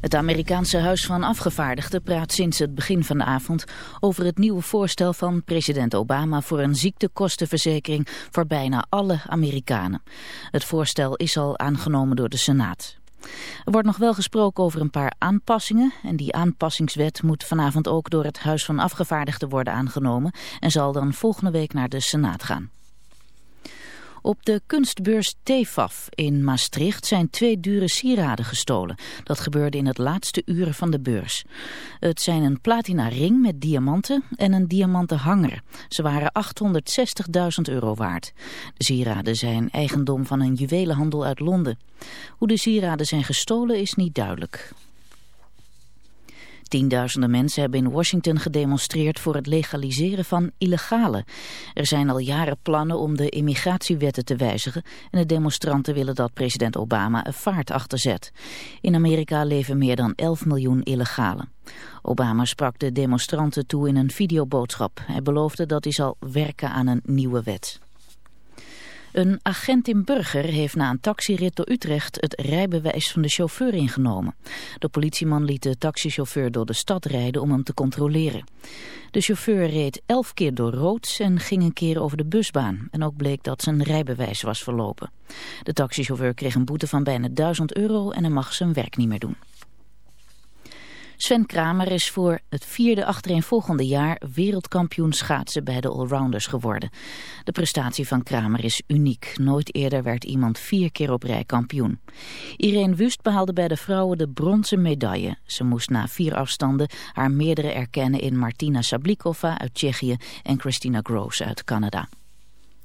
Het Amerikaanse Huis van Afgevaardigden praat sinds het begin van de avond over het nieuwe voorstel van president Obama voor een ziektekostenverzekering voor bijna alle Amerikanen. Het voorstel is al aangenomen door de Senaat. Er wordt nog wel gesproken over een paar aanpassingen en die aanpassingswet moet vanavond ook door het Huis van Afgevaardigden worden aangenomen en zal dan volgende week naar de Senaat gaan. Op de kunstbeurs TEFAF in Maastricht zijn twee dure sieraden gestolen. Dat gebeurde in het laatste uren van de beurs. Het zijn een platina ring met diamanten en een diamanten hanger. Ze waren 860.000 euro waard. De sieraden zijn eigendom van een juwelenhandel uit Londen. Hoe de sieraden zijn gestolen is niet duidelijk. Tienduizenden mensen hebben in Washington gedemonstreerd voor het legaliseren van illegale. Er zijn al jaren plannen om de immigratiewetten te wijzigen en de demonstranten willen dat president Obama een vaart achterzet. In Amerika leven meer dan 11 miljoen illegalen. Obama sprak de demonstranten toe in een videoboodschap. Hij beloofde dat hij zal werken aan een nieuwe wet. Een agent in Burger heeft na een taxirit door Utrecht het rijbewijs van de chauffeur ingenomen. De politieman liet de taxichauffeur door de stad rijden om hem te controleren. De chauffeur reed elf keer door rood en ging een keer over de busbaan. En ook bleek dat zijn rijbewijs was verlopen. De taxichauffeur kreeg een boete van bijna 1000 euro en hij mag zijn werk niet meer doen. Sven Kramer is voor het vierde achtereenvolgende jaar wereldkampioen schaatsen bij de allrounders geworden. De prestatie van Kramer is uniek. Nooit eerder werd iemand vier keer op rij kampioen. Irene Wust behaalde bij de vrouwen de bronzen medaille. Ze moest na vier afstanden haar meerdere erkennen in Martina Sablikova uit Tsjechië en Christina Gross uit Canada.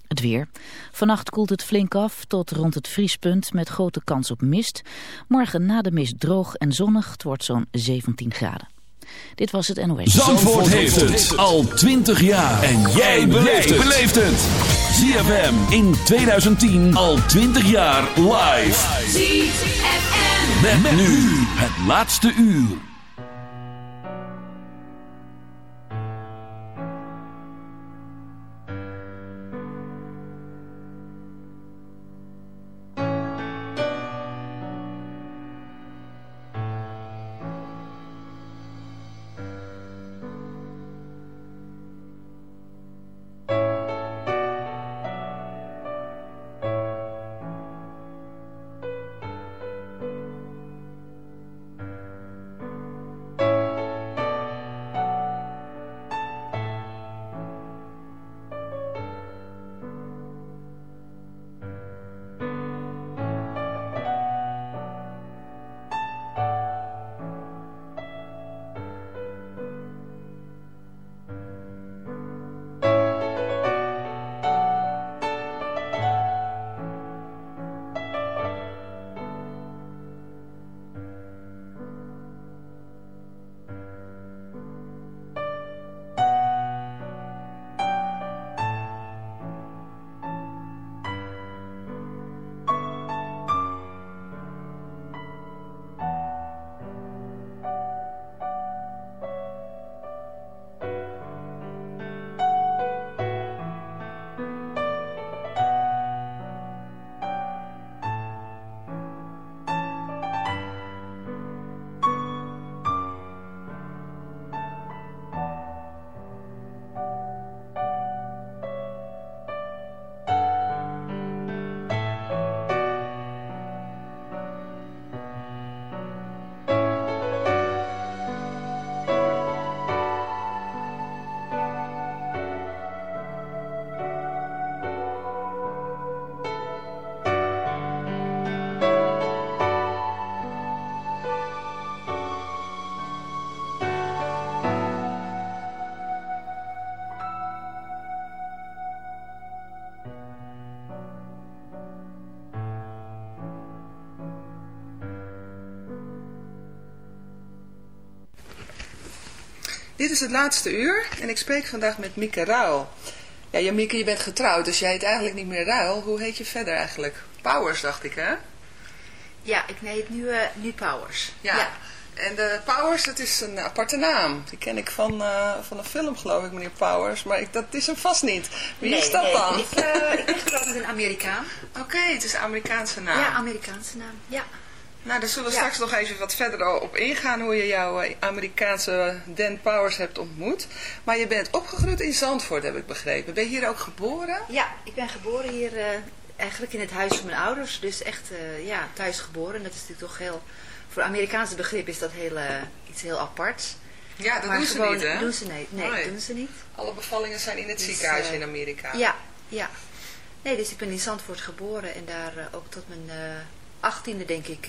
Het weer. Vannacht koelt het flink af tot rond het vriespunt met grote kans op mist. Morgen na de mist droog en zonnig. Het wordt zo'n 17 graden. Dit was het NOS. Zandvoort, heeft het al 20 jaar. En jij beleeft het. ZFM in 2010 al 20 jaar live. ZFM. Met, nu het laatste uur. Dit is het laatste uur en ik spreek vandaag met Mieke Ruil. Ja, Mieke, je bent getrouwd, dus jij heet eigenlijk niet meer Ruil. Hoe heet je verder eigenlijk? Powers, dacht ik, hè? Ja, ik neem het nu, uh, nu Powers. Ja. En de Powers, dat is een aparte naam. Die ken ik van, uh, van een film, geloof ik, meneer Powers. Maar ik, dat is hem vast niet. Wie nee, is dat nee. dan? Ik, uh, ik een Amerikaan. Oké, okay, het is een Amerikaanse naam. Ja, Amerikaanse naam, ja. Nou, daar zullen we ja. straks nog even wat verder op ingaan hoe je jouw Amerikaanse Dan Powers hebt ontmoet. Maar je bent opgegroeid in Zandvoort, heb ik begrepen. Ben je hier ook geboren? Ja, ik ben geboren hier uh, eigenlijk in het huis van mijn ouders. Dus echt uh, ja, thuis geboren. Dat is natuurlijk toch heel... Voor Amerikaanse begrip is dat heel, uh, iets heel aparts. Ja, dat maar doen gewoon, ze niet, hè? doen ze. Nee, nee, doen ze niet. Alle bevallingen zijn in het dus, ziekenhuis in Amerika. Ja, ja. Nee, dus ik ben in Zandvoort geboren en daar ook tot mijn achttiende, denk ik,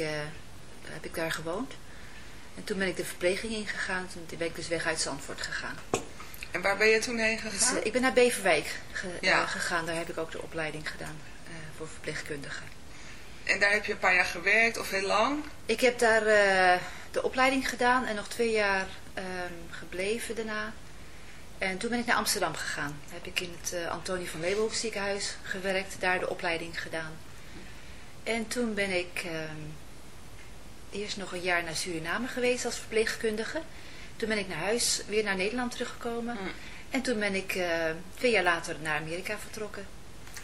heb ik daar gewoond. En toen ben ik de verpleging ingegaan. Toen ben ik dus weg uit Zandvoort gegaan. En waar ben je toen heen gegaan? Dus, uh, ik ben naar Beverwijk ge ja. uh, gegaan. Daar heb ik ook de opleiding gedaan voor verpleegkundige. En daar heb je een paar jaar gewerkt of heel lang? Ik heb daar de opleiding gedaan en nog twee jaar um, gebleven daarna. En toen ben ik naar Amsterdam gegaan. Daar heb ik in het Antonie van Leeuwenhoek ziekenhuis gewerkt. Daar de opleiding gedaan. En toen ben ik... Um, eerst nog een jaar naar Suriname geweest als verpleegkundige. Toen ben ik naar huis, weer naar Nederland teruggekomen. Mm. En toen ben ik uh, twee jaar later naar Amerika vertrokken.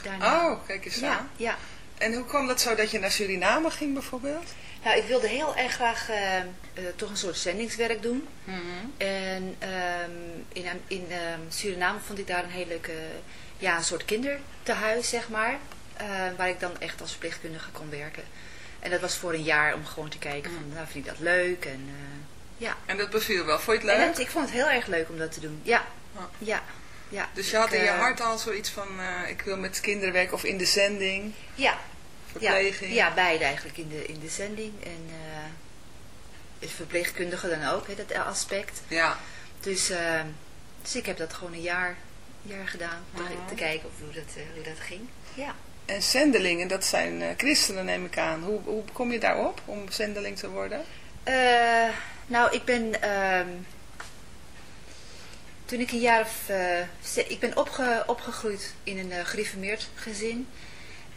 Daarna. Oh, kijk eens ja, aan. Ja. En hoe kwam dat zo dat je naar Suriname ging bijvoorbeeld? Nou, ik wilde heel erg graag uh, uh, toch een soort zendingswerk doen. Mm -hmm. En um, in, in um, Suriname vond ik daar een hele leuke, ja, een soort kindertehuis, zeg maar. Waar ik dan echt als verpleegkundige kon werken. En dat was voor een jaar om gewoon te kijken van, nou vind ik dat leuk en uh, ja. En dat beviel wel, vond je het leuk? Ik vond het heel erg leuk om dat te doen, ja. Oh. ja. ja. Dus je had in je uh, hart al zoiets van, uh, ik wil met kinderen werken of in de zending? Ja. Verpleging? Ja, ja beide eigenlijk, in de, in de zending en het verpleegkundige dan ook, dat aspect. Ja. Dus, dus ik heb dat gewoon een jaar, jaar gedaan, te, -huh. te kijken of hoe dat, hoe dat ging, ja. En zendelingen, dat zijn uh, christenen neem ik aan. Hoe, hoe kom je daarop om zendeling te worden? Uh, nou, ik ben... Uh, toen ik een jaar of... Uh, ik ben opge, opgegroeid in een gereformeerd gezin.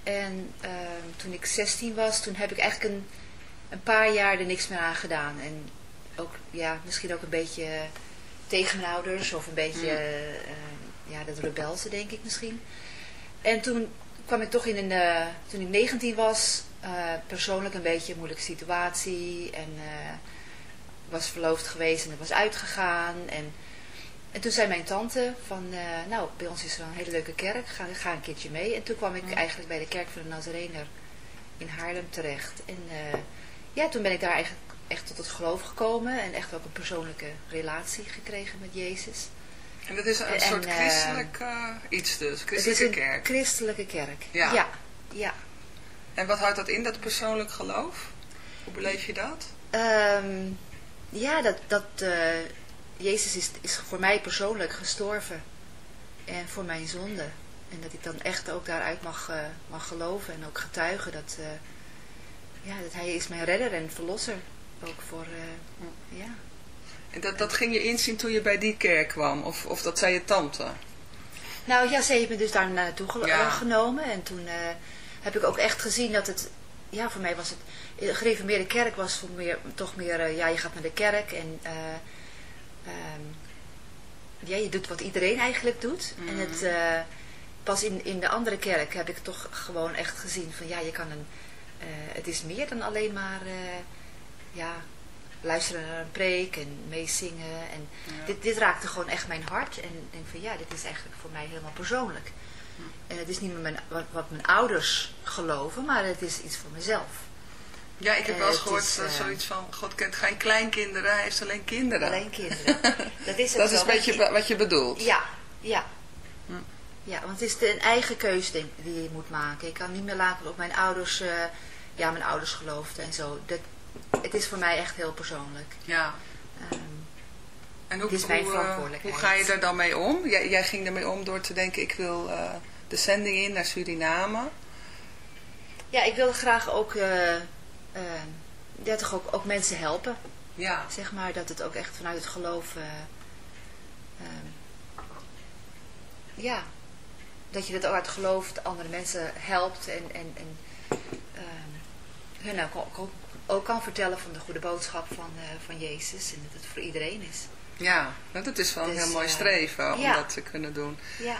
En ehm, toen ik 16 was, toen heb ik eigenlijk een, een paar jaar er niks meer aan gedaan. En ook, ja, misschien ook een beetje tegen mijn ouders. Of een beetje, mm. ja, dat rebelse denk ik misschien. En toen kwam ik toch in een, uh, toen ik 19 was, uh, persoonlijk een beetje een moeilijke situatie. En uh, was verloofd geweest en ik was uitgegaan. En, en toen zei mijn tante van, nou, bij ons is er een hele leuke kerk, ga, ga een keertje mee. En toen kwam ik eigenlijk bij de kerk van de Nazarener in Haarlem terecht. En ja, toen ben ik daar eigenlijk echt tot het geloof gekomen en echt ook een persoonlijke relatie gekregen met Jezus. En dat is een En, soort eh, christelijk uh, iets dus, Het christelijke is een kerk. christelijke kerk. Ja. ja. ja. En wat houdt dat in, dat persoonlijk geloof? Hoe beleef je dat? Um, ja, dat, dat uh, Jezus is, is voor mij persoonlijk gestorven. En voor mijn zonde. En dat ik dan echt ook daaruit mag, uh, mag geloven en ook getuigen dat, ja, dat hij is mijn redder en verlosser. Ook voor, ja. En dat, dat ging je inzien toen je bij die kerk kwam? Of, of dat zei je tante? Nou ja, ze heeft me dus daar naartoe Ja. genomen. En toen uh, heb ik ook echt gezien dat het... Ja, voor mij was het... De gereformeerde kerk was voor meer, toch meer... Uh, ja, je gaat naar de kerk en... Uh, um, ja, je doet wat iedereen eigenlijk doet. Mm. En het... pas in, in de andere kerk heb ik toch gewoon echt gezien van... Ja, je kan een... het is meer dan alleen maar... luisteren naar een preek en meezingen. En Ja. dit, dit raakte gewoon echt mijn hart. En ik denk van ja, dit is eigenlijk voor mij helemaal persoonlijk. En het is niet meer mijn, wat, wat mijn ouders geloven, maar het is iets voor mezelf. Ja, ik heb Eh, wel eens het gehoord is, uh, eh, zoiets van, God kent geen kleinkinderen, hij heeft alleen kinderen. Alleen kinderen. dat is het dat is een beetje wat je bedoelt. Ja, ja. Hm. Ja, want het is een eigen denk, ik, die je moet maken. Ik kan niet meer laten op mijn ouders, uh, ja, mijn ouders geloofden en zo. Dat, het is voor mij echt heel persoonlijk. Ja. Um, En hoe, Het is mijn uh, verantwoordelijkheid. hoe ga je daar dan mee om? Jij, jij ging ermee om door te denken, ik wil uh, de zending in naar Suriname. ja, ik wilde graag ook, uh, ja, toch ook, ook mensen helpen. Ja. Zeg maar dat het ook echt vanuit het geloof, um, ja, dat je dat ook uit geloof andere mensen helpt en, en, en um, hun ook, ook, ook kan vertellen van de goede boodschap van, uh, van Jezus. En dat het voor iedereen is. Ja, dat is wel een Dus, heel mooi eh, streven om ja. dat te kunnen doen. Ja.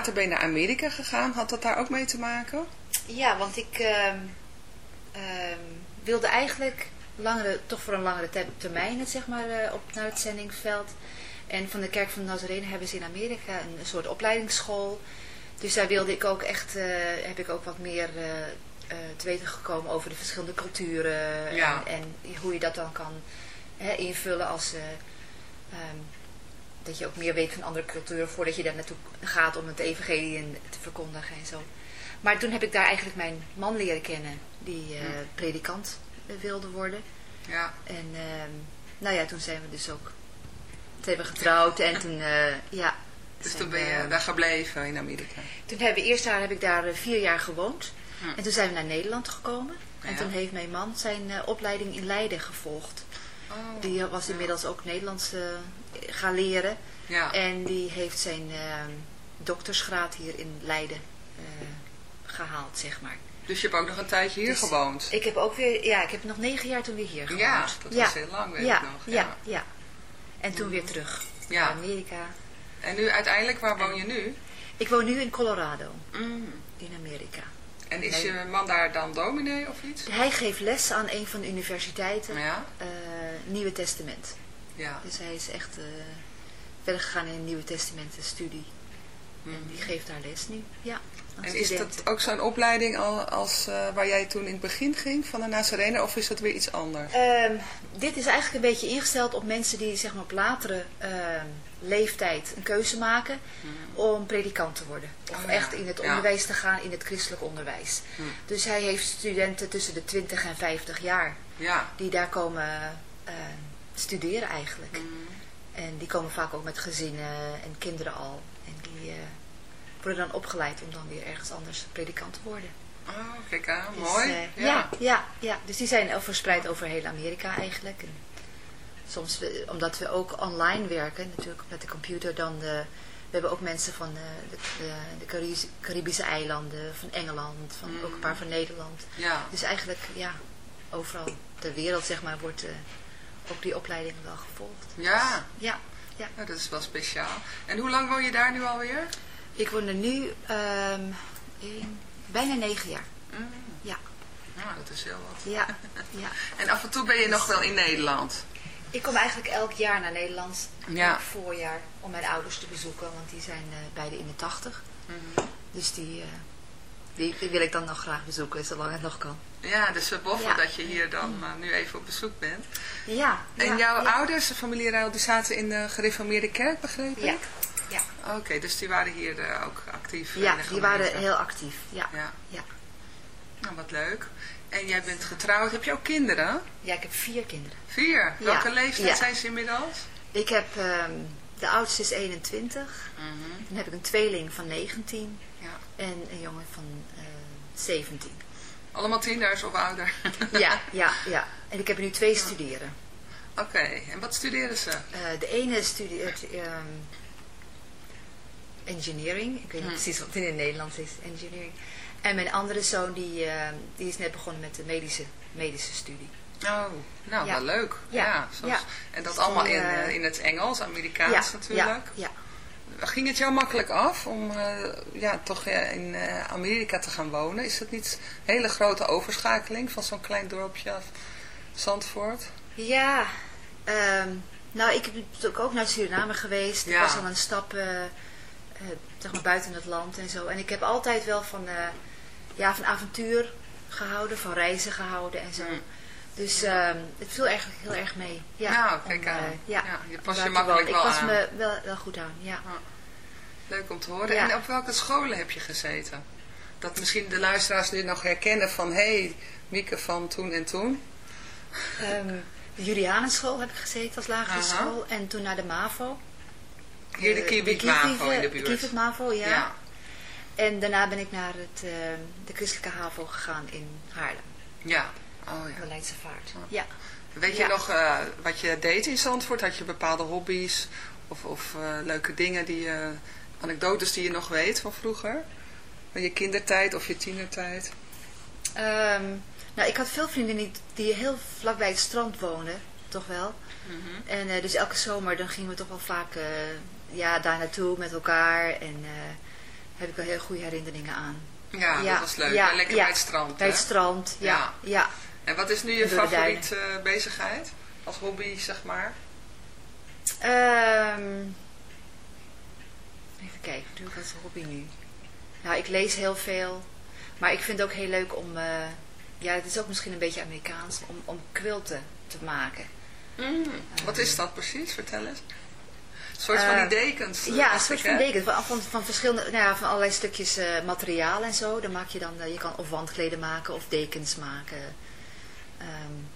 Later ben je naar Amerika gegaan. Had dat daar ook mee te maken? Ja, want ik ehm, ehm, wilde eigenlijk langere, toch voor een langere te- termijn het, zeg maar, eh, op, naar het zendingsveld. En van de Kerk van Nazarene hebben ze in Amerika een, soort opleidingsschool. Dus daar wilde ik ook echt, eh, heb ik ook wat meer eh, te weten gekomen over de verschillende culturen. Ja. En, en hoe je dat dan kan hè, invullen als... eh, ehm, dat je ook meer weet van andere culturen voordat je daar naartoe gaat om het evangelie te verkondigen en zo. Maar toen heb ik daar eigenlijk mijn man leren kennen, die eh, predikant eh, wilde worden. Ja. En ehm, nou ja, toen zijn we dus ook, toen hebben we getrouwd en toen, eh, ja. Dus toen ben je daar gebleven in Amerika. Toen hebben we eerst daar, heb ik daar eh, vier jaar gewoond. Hm. En toen zijn we naar Nederland gekomen. En toen heeft mijn man zijn opleiding in Leiden gevolgd. Oh, Die was inmiddels ook Nederlands eh, gaan leren. ja. En die heeft zijn eh, doktersgraad hier in Leiden eh, gehaald, zeg maar. Dus je hebt ook nog een tijdje hier Dus gewoond. Ik heb ook weer, ja, ik heb nog negen jaar toen weer hier gewoond. Ja, dat was heel lang, weet ja, ik nog, Ja, ja. ja. En toen weer terug Ja. naar Amerika. En nu uiteindelijk, waar woon je nu? Ik woon nu in Colorado, Mm. in Amerika. En is Nee. je man daar dan dominee of iets? Hij geeft les aan een van de universiteiten, Ja. eh, Nieuwe Testament. Ja. Dus hij is echt eh, verder gegaan in een Nieuwe Testamenten studie. En Mhm. die geeft daar les nu, ja. En is dat ook zo'n opleiding al als eh, waar jij toen in het begin ging van de Nazarene of is dat weer iets anders? Ehm, dit is eigenlijk een beetje ingesteld op mensen die zeg maar, op latere ehm, leeftijd een keuze maken om predikant te worden. Of Mhm. Oh ja, echt in het ja. onderwijs te gaan, in het christelijk onderwijs. Hm. Dus hij heeft studenten tussen de 20 en 50 jaar Ja. die daar komen eh, studeren eigenlijk. En die komen vaak ook met gezinnen en kinderen al. En die eh, worden dan opgeleid om dan weer ergens anders predikant te worden. Oh, kijk aan, Dus, mooi. eh, ja. ja. Ja, ja, dus die zijn verspreid over heel Amerika eigenlijk. En soms, we- omdat we ook online werken, natuurlijk met de computer, dan de, we hebben ook mensen van de, de, de, de Caribi- Caribische eilanden, van Engeland, van, ook een paar van Nederland. Ja. Dus eigenlijk, ja, overal ter wereld, zeg maar, wordt eh, ook die opleiding wel gevolgd. Ja. Ja, ja. Nou, dat is wel speciaal. En hoe lang woon je daar nu alweer? Ik woon er nu ehm, in, bijna negen jaar. Mm. Ja, Nou, dat is heel wat. ja, ja. En af en toe ben je nog wel in Nederland. Ik kom eigenlijk elk jaar naar Nederland, Ja. elk voorjaar, om mijn ouders te bezoeken, want die zijn eh, beide in de tachtig. Mhm. Dus die, eh, die, wil ik dan nog graag bezoeken, zolang het nog kan. Ja, dus we boffen Ja. dat je hier dan eh, nu even op bezoek bent. Ja. En jouw ouders, de familie Ruil, die zaten in de gereformeerde kerk, begreep ik? Ja, ja, Oké, dus die waren hier eh, ook actief in ja die waren heel actief. Ja. Ja, nou wat leuk. En jij bent getrouwd. Heb je ook kinderen? ja, ik heb vier kinderen. Vier. Welke leeftijd zijn ze inmiddels? Ik heb, ehm, de oudste is 21, dan heb ik een tweeling van 19 Ja. en een jongen van eh 17. Allemaal tieners of ouder? Ja, ja, ja. En ik heb er nu twee studeren. Oké, en wat studeren ze? Eh, de ene studeert ehm, engineering. Ik weet niet Hm. precies wat het in het Nederlands is, engineering. En mijn andere zoon die, ehm, die is net begonnen met de medische, medische studie. Oh, nou Ja. wel leuk. Ja. Ja, ja. En dat allemaal in, eh, in het Engels, Amerikaans natuurlijk. Ja, ja. Ging het jou makkelijk af om eh, ja, toch in eh, Amerika te gaan wonen? Is dat niet een hele grote overschakeling van zo'n klein dorpje als Zandvoort? Ja, ehm, nou ik ben natuurlijk ook naar Suriname geweest. Ik Ja. was al een stap zeg maar buiten het land en zo. En ik heb altijd wel van, eh, ja, van avontuur gehouden, van reizen gehouden en zo. Mm. Dus ehm, het viel eigenlijk heel erg mee. Ja, Nou, kijk aan. eh, ja, Ja, je daar je makkelijk wel Ik pas aan. me wel, wel goed aan, ja. Leuk om te horen. En op welke scholen heb je gezeten? Dat misschien de luisteraars nu nog herkennen van... hé, hey, Mieke van toen en toen. Ehm, de Julianenschool heb ik gezeten als lagere Aha. school. En toen naar de MAVO. Hier de Eh, Kiewit MAVO in de eh, buurt. Kieviet MAVO, ja. Ja. En daarna ben ik naar het, eh, de christelijke HAVO gegaan in Haarlem. Ja. Oh ja. De Leidse Vaart. Ja. Weet je nog eh, wat je deed in Zandvoort? Had je bepaalde hobby's of, of eh, leuke dingen, die je, anekdotes die je nog weet van vroeger? Van je kindertijd of je tienertijd? Ehm, nou, ik had veel vrienden die, die heel vlakbij het strand woonden. Toch wel. En eh, dus elke zomer dan gingen we toch wel vaak ja, daar naartoe met elkaar. En heb ik wel heel goede herinneringen aan. Ja, dat was leuk. Ja, lekker bij het strand. Bij het strand, ja. ja. En wat is nu je favoriete uh, bezigheid? Als hobby, zeg maar? Um, even kijken, wat doe ik als hobby nu? Nou, ik lees heel veel. Maar ik vind het ook heel leuk om... Uh, ja, het is ook misschien een beetje Amerikaans. Om, om quilten te maken. Mm, wat is dat precies? Vertel eens. Een soort van die eh, dekens. Ja, een soort van dekens. Van, van, van, verschillende, nou ja, van allerlei stukjes materiaal en zo. Dan maak je dan, je kan of wandkleden maken of dekens maken. Um,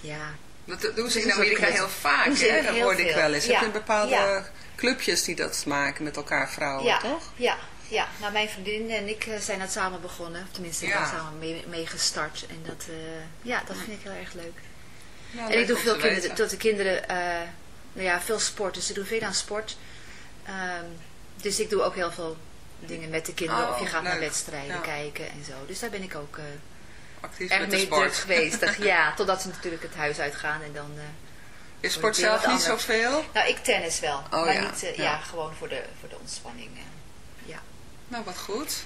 ja. Dat doen ze in Amerika heel vaak, hè? Dat hoorde ik wel eens. Ja. Heb je bepaalde clubjes die dat maken met elkaar, vrouwen, ja. toch? Ja, ja. Nou, mijn vriendin en ik zijn dat samen begonnen. Tenminste, ik ben samen mee, mee, gestart. En dat, ja, dat vind ik heel erg leuk. en ik doe veel kinderen, tot de kinderen nou ja, veel sport. Dus ze doen veel aan sport. Um, dus ik doe ook heel veel dingen met de kinderen. of je oh, gaat naar wedstrijden kijken en zo. Dus daar ben ik ook uh, Actief erg mee druk geweest. ja, totdat ze natuurlijk het huis uitgaan en dan... Uh, je sport zelf niet zoveel? Nou, ik tennis wel. Oh, maar niet, uh, ja. ja. gewoon voor de, voor de ontspanning. ja. Nou, wat goed.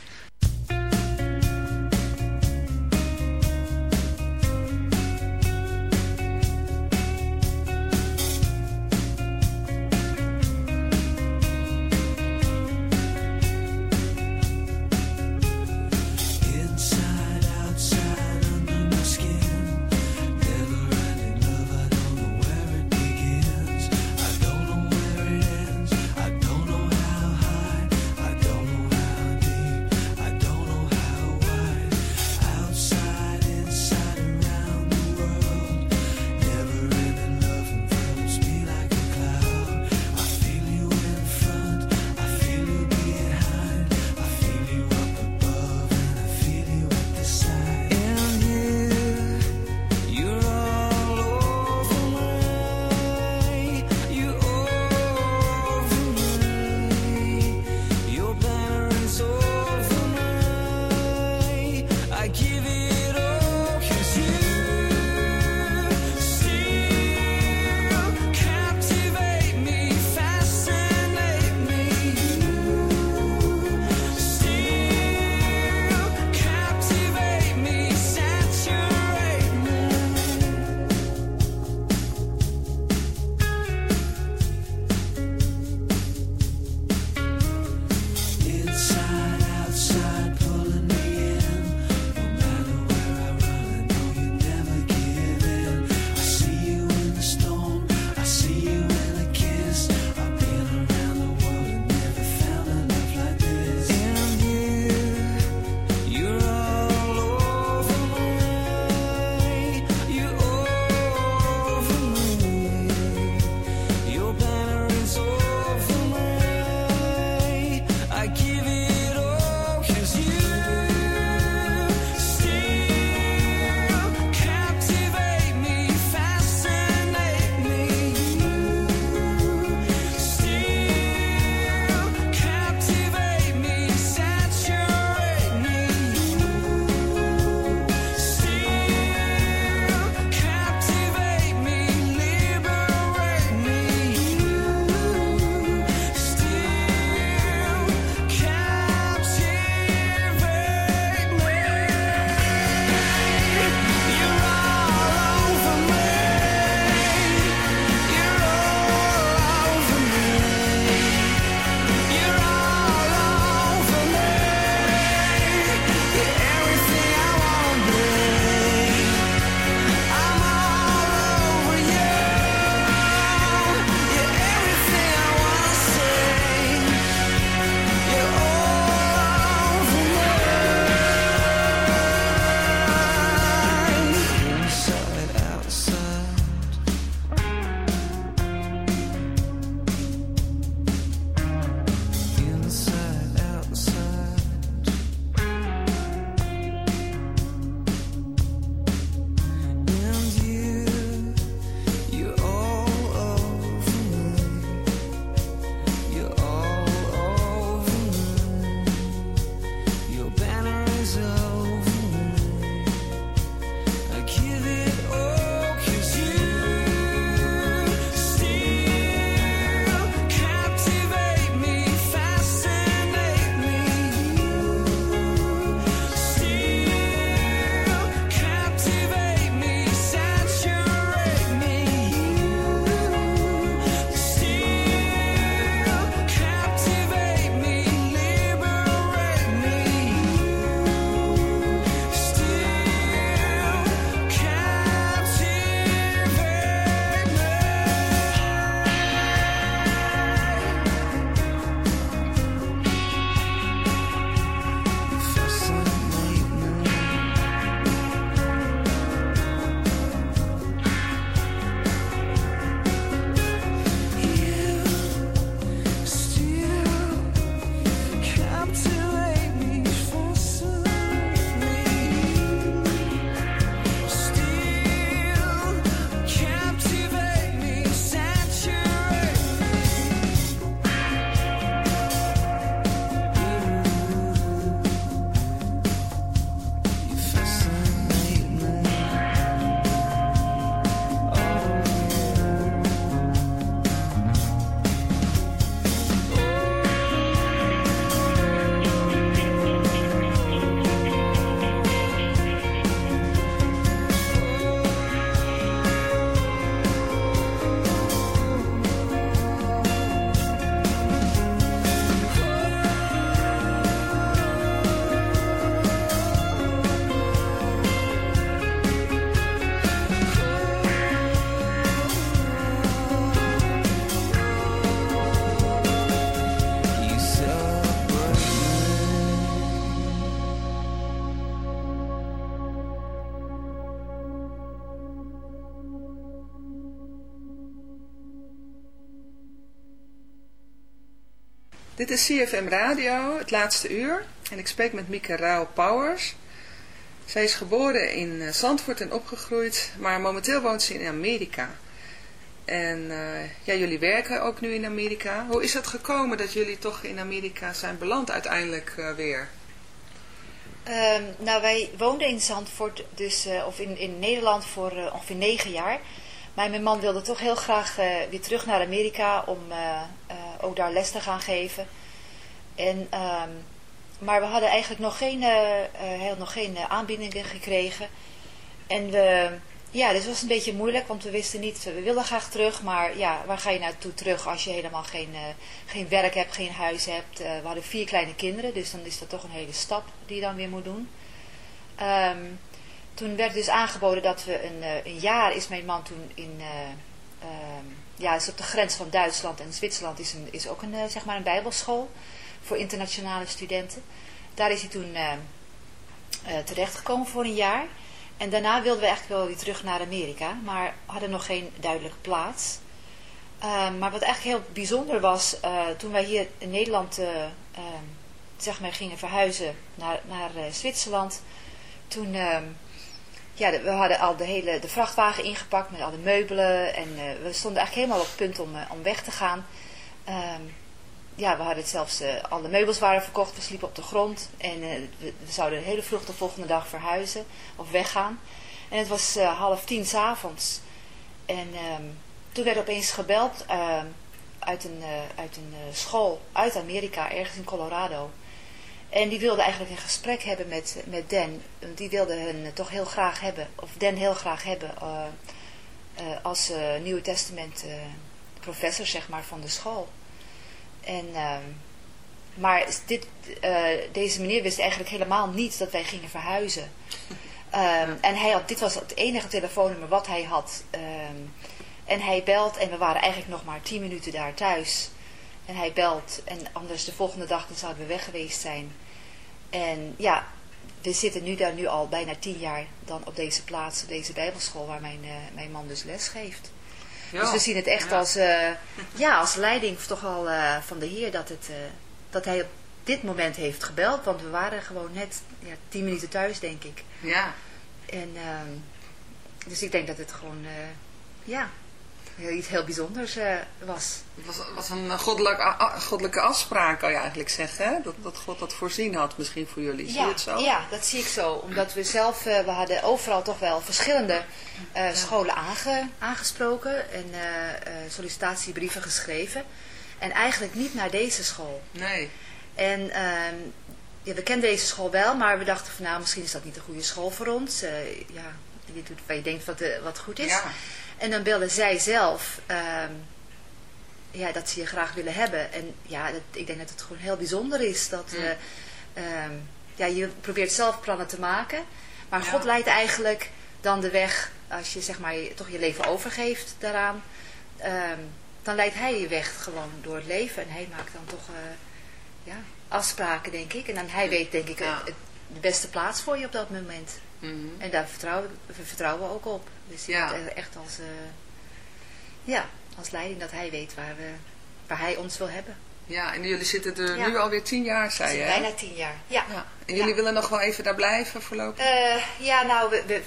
Dit is CFM Radio, het laatste uur. En ik spreek met Mieke Rauw Powers. Zij is geboren in eh, Zandvoort en opgegroeid, maar momenteel woont ze in Amerika. En uh, ja, jullie werken ook nu in Amerika. Hoe is het gekomen dat jullie toch in Amerika zijn beland uiteindelijk uh, weer? Um, nou, wij woonden in Zandvoort, dus, of in, in Nederland voor ongeveer negen jaar. Maar mijn man wilde toch heel graag weer terug naar Amerika om ook daar les te gaan geven. En, um, maar we hadden eigenlijk nog geen, heel, nog geen aanbiedingen gekregen. En we ja, dit was een beetje moeilijk, want we wisten niet, we willen graag terug, maar ja, waar ga je naartoe terug als je helemaal geen, uh, geen werk hebt, geen huis hebt. Uh, we hadden vier kleine kinderen, dus dan is dat toch een hele stap die je dan weer moet doen. Um, toen werd dus aangeboden dat we een, uh, een jaar, is mijn man toen in, um, ja, is op de grens van Duitsland en Zwitserland, is, een, is ook een, zeg maar een bijbelschool voor internationale studenten. Daar is hij toen terechtgekomen voor een jaar. En daarna wilden we eigenlijk wel weer terug naar Amerika, maar hadden nog geen duidelijke plaats. Uh, maar wat eigenlijk heel bijzonder was, toen wij hier in Nederland uh, zeg maar gingen verhuizen naar, naar Zwitserland, toen, ehm, ja, we hadden al de hele de vrachtwagen ingepakt met al de meubelen en we stonden eigenlijk helemaal op het punt om, om weg te gaan. Ehm, ja, we hadden zelfs, alle meubels waren verkocht, we sliepen op de grond en we, we, zouden heel vroeg de volgende dag verhuizen of weggaan. En het was half tien s'avonds. En um, toen werd opeens gebeld uh, uit een, uit een school uit Amerika, ergens in Colorado. En die wilde eigenlijk een gesprek hebben met, met Dan. Die wilde hun toch heel graag hebben, of Dan heel graag hebben, als Nieuwe Testament professor zeg maar van de school. En... Uh, maar dit, uh, deze meneer wist eigenlijk helemaal niet dat wij gingen verhuizen. Um, en hij had, dit was het enige telefoonnummer wat hij had. Um, en hij belt en we waren eigenlijk nog maar tien minuten daar thuis. En hij belt en anders de volgende dag dan zouden we weg geweest zijn. En ja, we zitten nu daar nu al bijna tien jaar dan op deze plaats, op deze bijbelschool waar mijn, uh, mijn man dus les geeft. Dus we zien het echt ja. als, uh, ja, als leiding toch al uh, van de Heer dat, het, dat hij op dit moment heeft gebeld. Want we waren gewoon net ja, tien minuten thuis, denk ik. Ja. En, uh, dus ik denk dat het gewoon, ja, iets heel bijzonders uh, was. Het was, was een goddelijke, goddelijke afspraak, kan je eigenlijk zeggen, hè? Dat, dat God dat voorzien had misschien voor jullie. Zie ja, je het zo? Ja, dat zie ik zo. Omdat we zelf, uh, we hadden overal toch wel verschillende uh, scholen aange, aangesproken en sollicitatiebrieven geschreven. En eigenlijk niet naar deze school. Nee. En um, ja, we kenden deze school wel, maar we dachten van nou, misschien is dat niet de goede school voor ons. Ja, je doet waar je denkt wat, wat goed is. Ja. En dan belden zij zelf um, ja, dat ze je graag willen hebben. En ja, dat, ik denk dat het gewoon heel bijzonder is. Dat mm. uh, um, ja, je probeert zelf plannen te maken. Maar ja. God leidt eigenlijk dan de weg, als je zeg maar toch je leven overgeeft daaraan. Um, dan leidt hij je weg gewoon door het leven. En hij maakt dan toch ja, afspraken, denk ik. En dan hij weet, denk ik, ja. het, de beste plaats voor je op dat moment. Mm -hmm. En daar vertrouwen we vertrouwen ook op. We zien ja. het echt als, uh, ja, als leiding dat hij weet waar, we, waar hij ons wil hebben. Ja, en jullie zitten er ja. nu alweer tien jaar, zei je, Bijna tien jaar, ja. ja. En jullie willen nog wel even daar blijven voorlopig? Uh, ja, nou, we, we,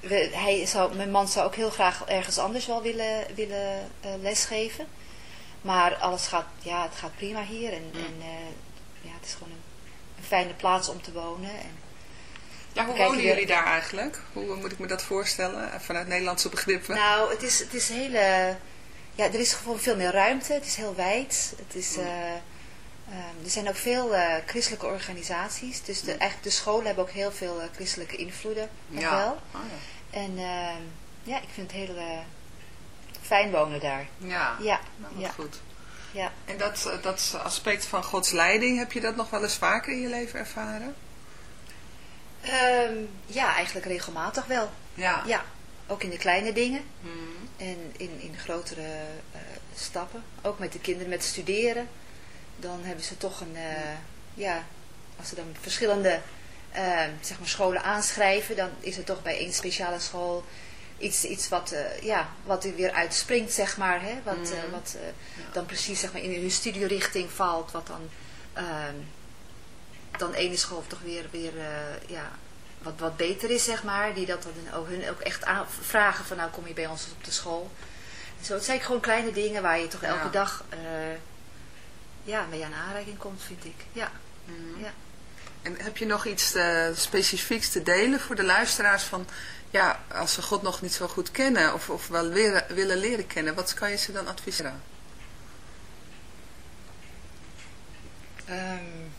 we, hij zou, mijn man zou ook heel graag ergens anders wel willen, willen uh, lesgeven. Maar alles gaat, ja, het gaat prima hier. En, Mm. en ja, het is gewoon een, een, fijne plaats om te wonen. En hoe wonen jullie daar eigenlijk? Hoe moet ik me dat voorstellen vanuit Nederlandse begrippen? Nou, het is, het is hele... Ja, er is gewoon veel meer ruimte. Het is heel wijd. Het is, uh, uh, er zijn ook veel uh, christelijke organisaties. Dus de, eigenlijk de scholen hebben ook heel veel christelijke invloeden. Ja. wel. Oh, ja. En ja, ik vind het heel fijn wonen daar. Ja, ja. Nou, ja. goed. Ja. En dat, dat aspect van Gods leiding, heb je dat nog wel eens vaker in je leven ervaren? Um, ja, eigenlijk regelmatig wel. Ja. Ja, ook in de kleine dingen. Hmm. En in, in grotere uh, stappen. Ook met de kinderen met studeren. Dan hebben ze toch een, uh, ja, als ze dan verschillende uh, zeg maar scholen aanschrijven, dan is het toch bij één speciale school iets, iets wat, uh, ja, wat er weer uitspringt, zeg maar. Hè? Wat, uh, wat dan precies zeg maar, in hun studierichting valt. Wat dan, ehm, dan ene school toch weer, weer ja, wat, wat beter is, zeg maar. Die dat dan ook, hun ook echt vragen van nou kom je bij ons op de school. Zo, het zijn gewoon kleine dingen waar je toch elke dag ja, mee aan aanreiking komt, vind ik. Ja. Mm. ja. En heb je nog iets specifieks te delen voor de luisteraars van ja, als ze God nog niet zo goed kennen of, of wel willen, willen leren kennen, wat kan je ze dan adviseren? Um,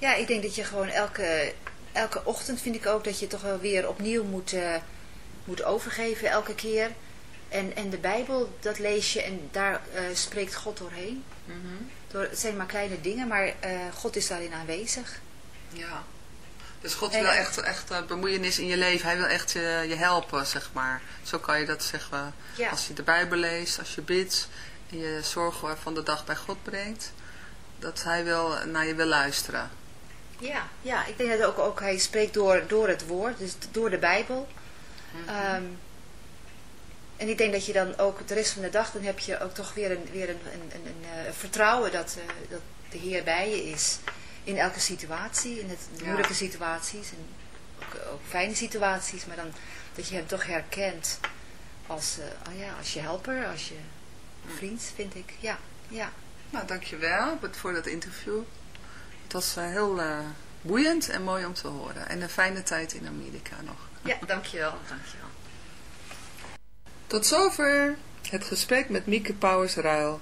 ja, ik denk dat je gewoon elke, elke ochtend vind ik ook dat je toch wel weer opnieuw moet, uh, moet overgeven elke keer. En, en de Bijbel, dat lees je en daar uh, spreekt God doorheen. Mm -hmm. Door, het zijn maar kleine dingen, maar uh, God is daarin aanwezig. Ja. Dus God wil echt, echt bemoeienis in je leven. Hij wil echt uh, je helpen, zeg maar. Zo kan je dat zeggen. Ja. Als je de Bijbel leest, als je bidt. En je zorgen van de dag bij God brengt. Dat hij wil naar je wil luisteren. Ja, ja ik denk dat ook, ook hij spreekt door, door het woord. Dus door de Bijbel. Mm -hmm. um, en ik denk dat je dan ook de rest van de dag, dan heb je ook toch weer een, weer een, een, een, een uh, vertrouwen dat, uh, dat de Heer bij je is in elke situatie, in het, de moeilijke situaties en ook, ook, fijne situaties, maar dan dat je hem toch herkent als, uh, oh ja, als je helper, als je vriend, vind ik. Ja, ja. Nou, dankjewel voor dat interview. Het was uh, heel uh, boeiend en mooi om te horen. En een fijne tijd in Amerika nog. Ja, dankjewel. dankjewel. Tot zover het gesprek met Mieke Powers-Ruil.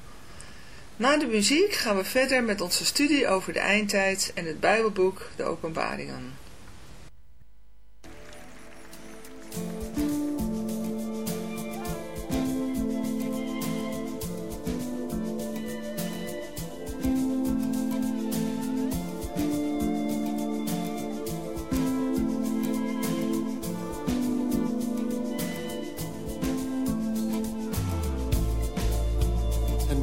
Na de muziek gaan we verder met onze studie over de eindtijd en het Bijbelboek De Openbaringen.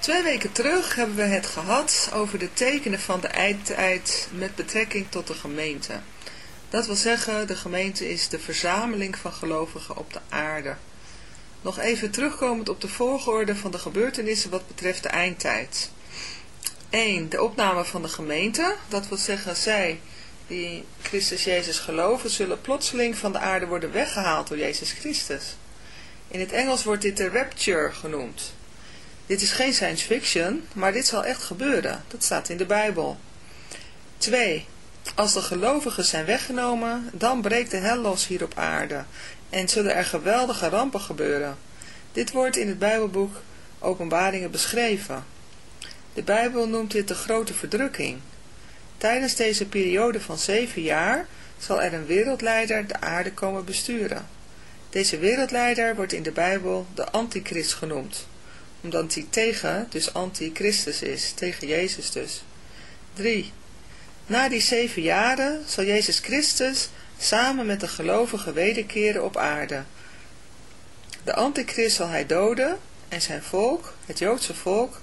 Twee weken terug hebben we het gehad over de tekenen van de eindtijd met betrekking tot de gemeente. Dat wil zeggen, de gemeente is de verzameling van gelovigen op de aarde. Nog even terugkomend op de volgorde van de gebeurtenissen wat betreft de eindtijd. 1. De opname van de gemeente, dat wil zeggen zij die Christus Jezus geloven, zullen plotseling van de aarde worden weggehaald door Jezus Christus. In het Engels wordt dit de rapture genoemd. Dit is geen science fiction, maar dit zal echt gebeuren. Dat staat in de Bijbel. 2. Als de gelovigen zijn weggenomen, dan breekt de hel los hier op aarde en zullen er geweldige rampen gebeuren. Dit wordt in het Bijbelboek Openbaringen beschreven. De Bijbel noemt dit de grote verdrukking. Tijdens deze periode van zeven jaar zal er een wereldleider de aarde komen besturen. Deze wereldleider wordt in de Bijbel de antichrist genoemd, omdat hij tegen, dus antichristus is, tegen Jezus dus. 3. Na die zeven jaren zal Jezus Christus samen met de gelovigen wederkeren op aarde. De antichrist zal hij doden en zijn volk, het Joodse volk,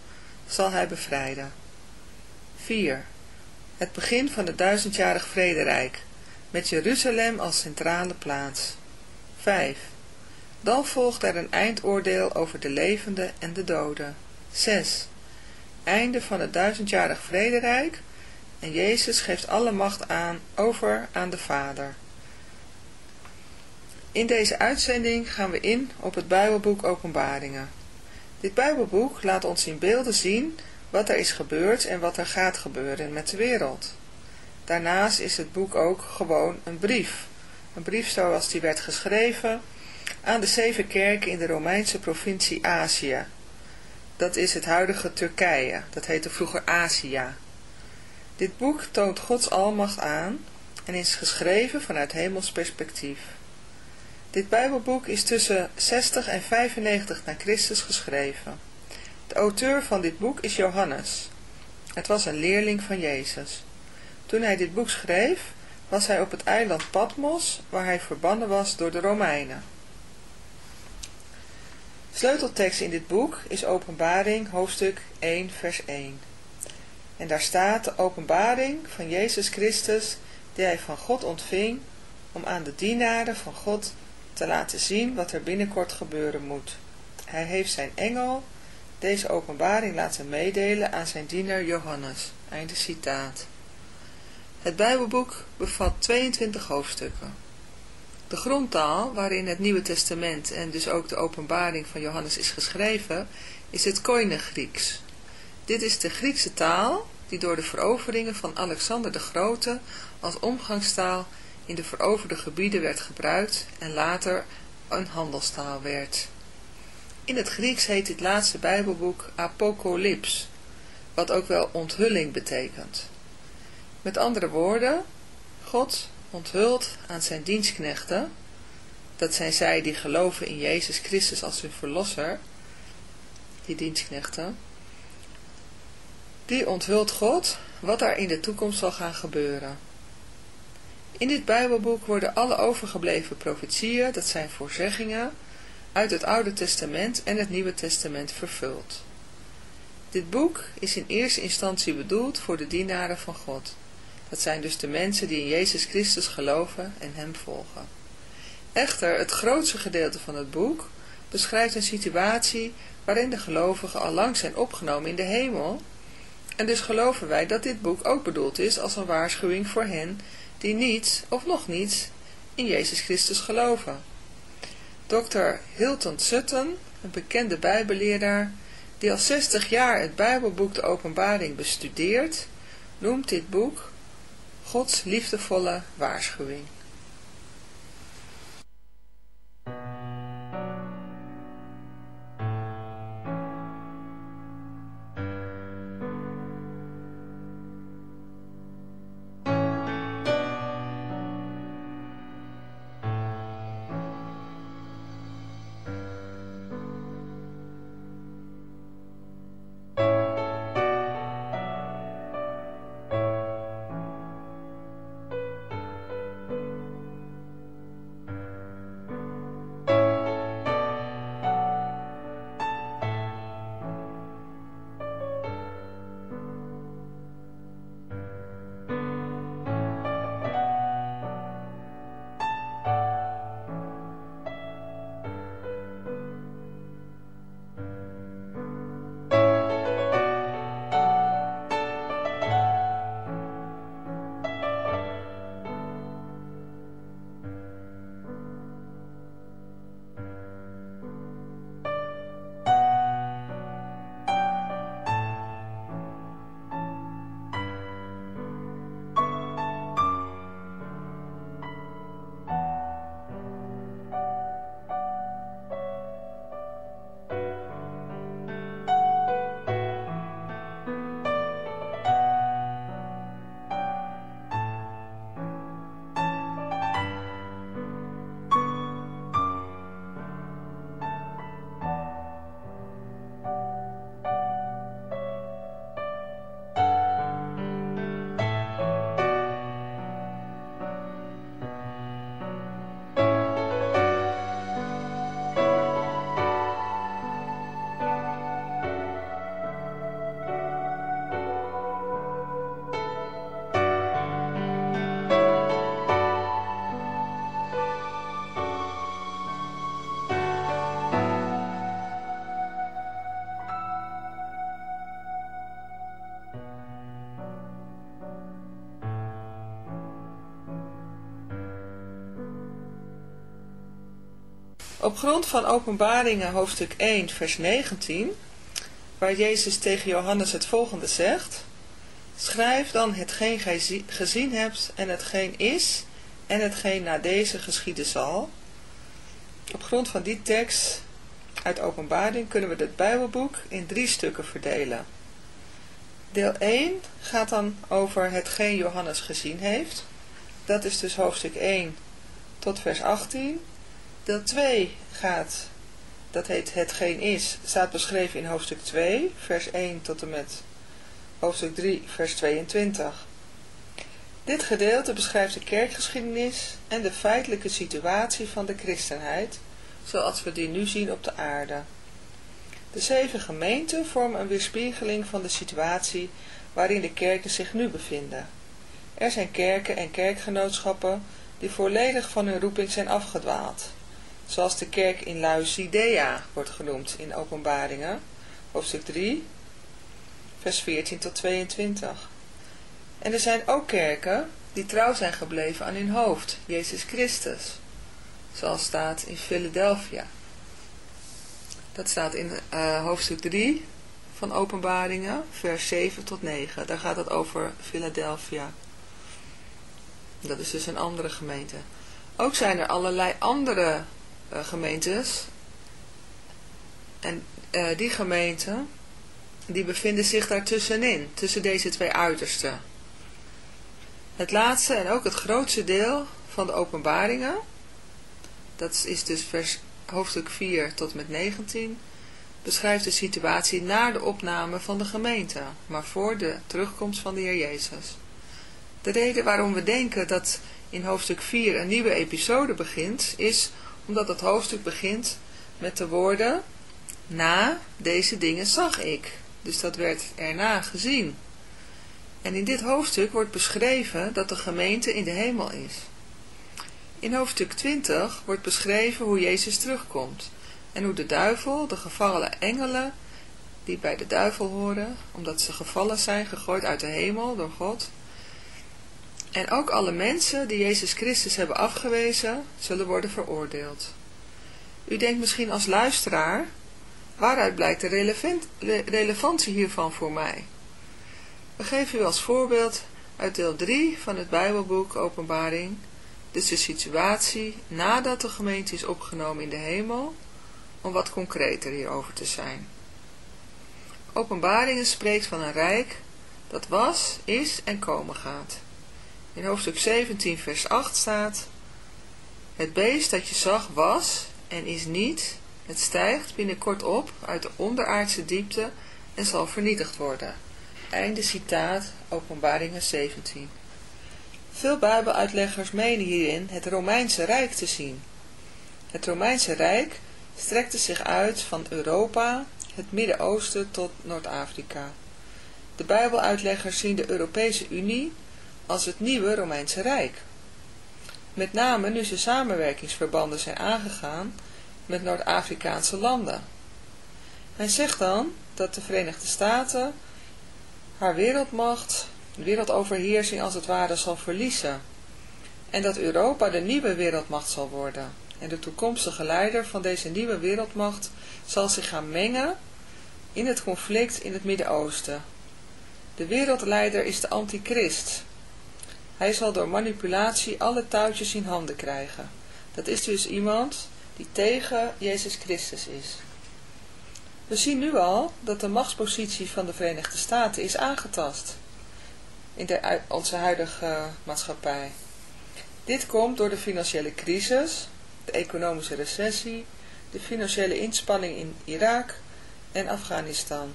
zal hij bevrijden. 4. Het begin van het duizendjarig vrederijk, met Jeruzalem als centrale plaats. 5. Dan volgt er een eindoordeel over de levenden en de doden. 6. Einde van het duizendjarig vrederijk en Jezus geeft alle macht aan over aan de Vader. In deze uitzending gaan we in op het Bijbelboek Openbaringen. Dit Bijbelboek laat ons in beelden zien wat er is gebeurd en wat er gaat gebeuren met de wereld. Daarnaast is het boek ook gewoon een brief. Een brief zoals die werd geschreven aan de zeven kerken in de Romeinse provincie Azië. Dat is het huidige Turkije, dat heette vroeger Azië. Dit boek toont Gods almacht aan en is geschreven vanuit hemels perspectief. Dit Bijbelboek is tussen 60 en 95 na Christus geschreven. De auteur van dit boek is Johannes. Het was een leerling van Jezus. Toen hij dit boek schreef, was hij op het eiland Patmos, waar hij verbannen was door de Romeinen. Sleuteltekst in dit boek is Openbaring, hoofdstuk 1, vers 1. En daar staat de openbaring van Jezus Christus, die hij van God ontving, om aan de dienaren van God te laten zien wat er binnenkort gebeuren moet. Hij heeft zijn engel deze openbaring laten meedelen aan zijn dienaar Johannes. Einde citaat. Het Bijbelboek bevat 22 hoofdstukken. De grondtaal waarin het Nieuwe Testament en dus ook de openbaring van Johannes is geschreven, is het Koine Grieks. Dit is de Griekse taal die door de veroveringen van Alexander de Grote als omgangstaal in de veroverde gebieden werd gebruikt en later een handelstaal werd. In het Grieks heet dit laatste Bijbelboek Apocalyps, wat ook wel onthulling betekent. Met andere woorden, God onthult aan zijn dienstknechten, dat zijn zij die geloven in Jezus Christus als hun verlosser, die dienstknechten, die onthult God wat er in de toekomst zal gaan gebeuren. In dit Bijbelboek worden alle overgebleven profetieën, dat zijn voorzeggingen, uit het Oude Testament en het Nieuwe Testament vervuld. Dit boek is in eerste instantie bedoeld voor de dienaren van God. Dat zijn dus de mensen die in Jezus Christus geloven en hem volgen. Echter, het grootste gedeelte van het boek beschrijft een situatie waarin de gelovigen al lang zijn opgenomen in de hemel en dus geloven wij dat dit boek ook bedoeld is als een waarschuwing voor hen die niet of nog niet in Jezus Christus geloven. Dr. Hilton Sutton, een bekende bijbelleraar, die al 60 jaar het Bijbelboek de Openbaring bestudeert, noemt dit boek Gods liefdevolle waarschuwing. Op grond van openbaringen hoofdstuk 1 vers 19, waar Jezus tegen Johannes het volgende zegt, Schrijf dan hetgeen gij gezien hebt en hetgeen is en hetgeen na deze geschieden zal. Op grond van die tekst uit openbaring kunnen we het Bijbelboek in drie stukken verdelen. Deel 1 gaat dan over hetgeen Johannes gezien heeft. Dat is dus hoofdstuk 1 tot vers 18. Deel 2 gaat, dat heet hetgeen is, staat beschreven in hoofdstuk 2, vers 1 tot en met hoofdstuk 3, vers 22. Dit gedeelte beschrijft de kerkgeschiedenis en de feitelijke situatie van de christenheid, zoals we die nu zien op de aarde. De zeven gemeenten vormen een weerspiegeling van de situatie waarin de kerken zich nu bevinden. Er zijn kerken en kerkgenootschappen die volledig van hun roeping zijn afgedwaald, zoals de kerk in Laodicea wordt genoemd in Openbaringen, hoofdstuk 3, vers 14 tot 22. En er zijn ook kerken die trouw zijn gebleven aan hun hoofd, Jezus Christus, zoals staat in Philadelphia. Dat staat in uh, hoofdstuk 3 van Openbaringen, vers 7 tot 9. Daar gaat het over Philadelphia. Dat is dus een andere gemeente. Ook zijn er allerlei andere gemeentes. En uh, die gemeenten, die bevinden zich daar tussenin, tussen deze twee uitersten. Het laatste en ook het grootste deel van de openbaringen, dat is dus vers, hoofdstuk 4 tot met 19, beschrijft de situatie na de opname van de gemeente, maar voor de terugkomst van de Heer Jezus. De reden waarom we denken dat in hoofdstuk 4 een nieuwe episode begint, is omdat het hoofdstuk begint met de woorden, na deze dingen zag ik. Dus dat werd erna gezien. En in dit hoofdstuk wordt beschreven dat de gemeente in de hemel is. In hoofdstuk 20 wordt beschreven hoe Jezus terugkomt en hoe de duivel, de gevallen engelen, die bij de duivel horen, omdat ze gevallen zijn, gegooid uit de hemel door God, en ook alle mensen die Jezus Christus hebben afgewezen, zullen worden veroordeeld. U denkt misschien als luisteraar, waaruit blijkt de relevantie hiervan voor mij? We geven u als voorbeeld uit deel 3 van het Bijbelboek Openbaring, dus de situatie nadat de gemeente is opgenomen in de hemel, om wat concreter hierover te zijn. Openbaringen spreekt van een rijk dat was, is en komen gaat. In hoofdstuk 17 vers 8 staat, Het beest dat je zag was en is niet, het stijgt binnenkort op uit de onderaardse diepte en zal vernietigd worden. Einde citaat, openbaringen 17. Veel bijbeluitleggers menen hierin het Romeinse Rijk te zien. Het Romeinse Rijk strekte zich uit van Europa, het Midden-Oosten tot Noord-Afrika. De bijbeluitleggers zien de Europese Unie als het nieuwe Romeinse Rijk. Met name nu ze samenwerkingsverbanden zijn aangegaan met Noord-Afrikaanse landen. Men zegt dan dat de Verenigde Staten haar wereldmacht, wereldoverheersing als het ware zal verliezen en dat Europa de nieuwe wereldmacht zal worden en de toekomstige leider van deze nieuwe wereldmacht zal zich gaan mengen in het conflict in het Midden-Oosten. De wereldleider is de antichrist hij zal door manipulatie alle touwtjes in handen krijgen. Dat is dus iemand die tegen Jezus Christus is. We zien nu al dat de machtspositie van de Verenigde Staten is aangetast in de, onze huidige maatschappij. Dit komt door de financiële crisis, de economische recessie, de financiële inspanning in Irak en Afghanistan.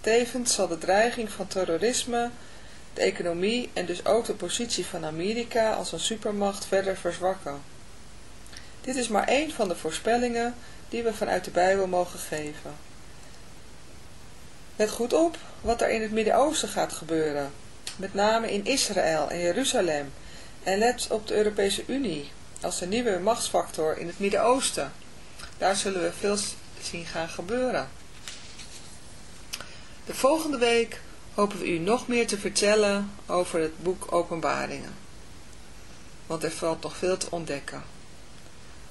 Tevens zal de dreiging van terrorisme de economie en dus ook de positie van Amerika als een supermacht verder verzwakken. Dit is maar één van de voorspellingen die we vanuit de Bijbel mogen geven. Let goed op wat er in het Midden-Oosten gaat gebeuren, met name in Israël en Jeruzalem, en let op de Europese Unie als de nieuwe machtsfactor in het Midden-Oosten. Daar zullen we veel zien gaan gebeuren. De volgende week hopen we u nog meer te vertellen over het boek Openbaringen. Want er valt nog veel te ontdekken.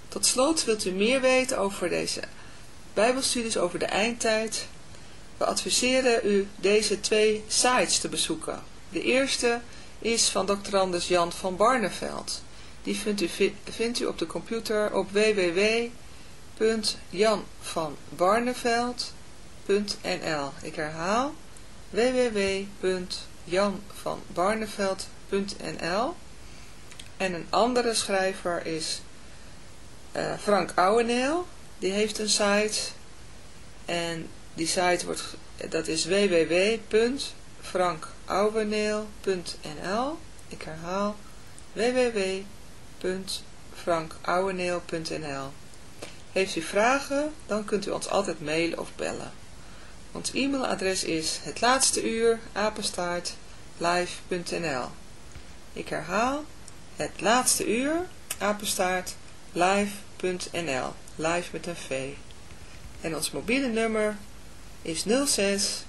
Tot slot wilt u meer weten over deze bijbelstudies over de eindtijd. We adviseren u deze twee sites te bezoeken. De eerste is van. Anders Jan van Barneveld. Die vindt u, vindt u op de computer op www.janvanbarneveld.nl Ik herhaal www.janvanbarneveld.nl En een andere schrijver is uh, Frank Ouweneel. Die heeft een site en die site wordt, dat is www.frankouweneel.nl Ik herhaal www.frankouweneel.nl Heeft u vragen, dan kunt u ons altijd mailen of bellen. Ons e-mailadres is het laatste uur apenstaart live.nl Ik herhaal het laatste uur apenstaart live.nl live met een V. En ons mobiele nummer is 06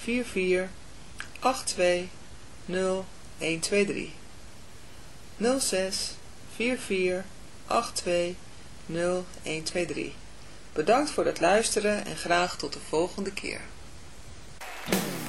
44 82 0123. 06 44 82 0123. Bedankt voor het luisteren en graag tot de volgende keer. Thank you.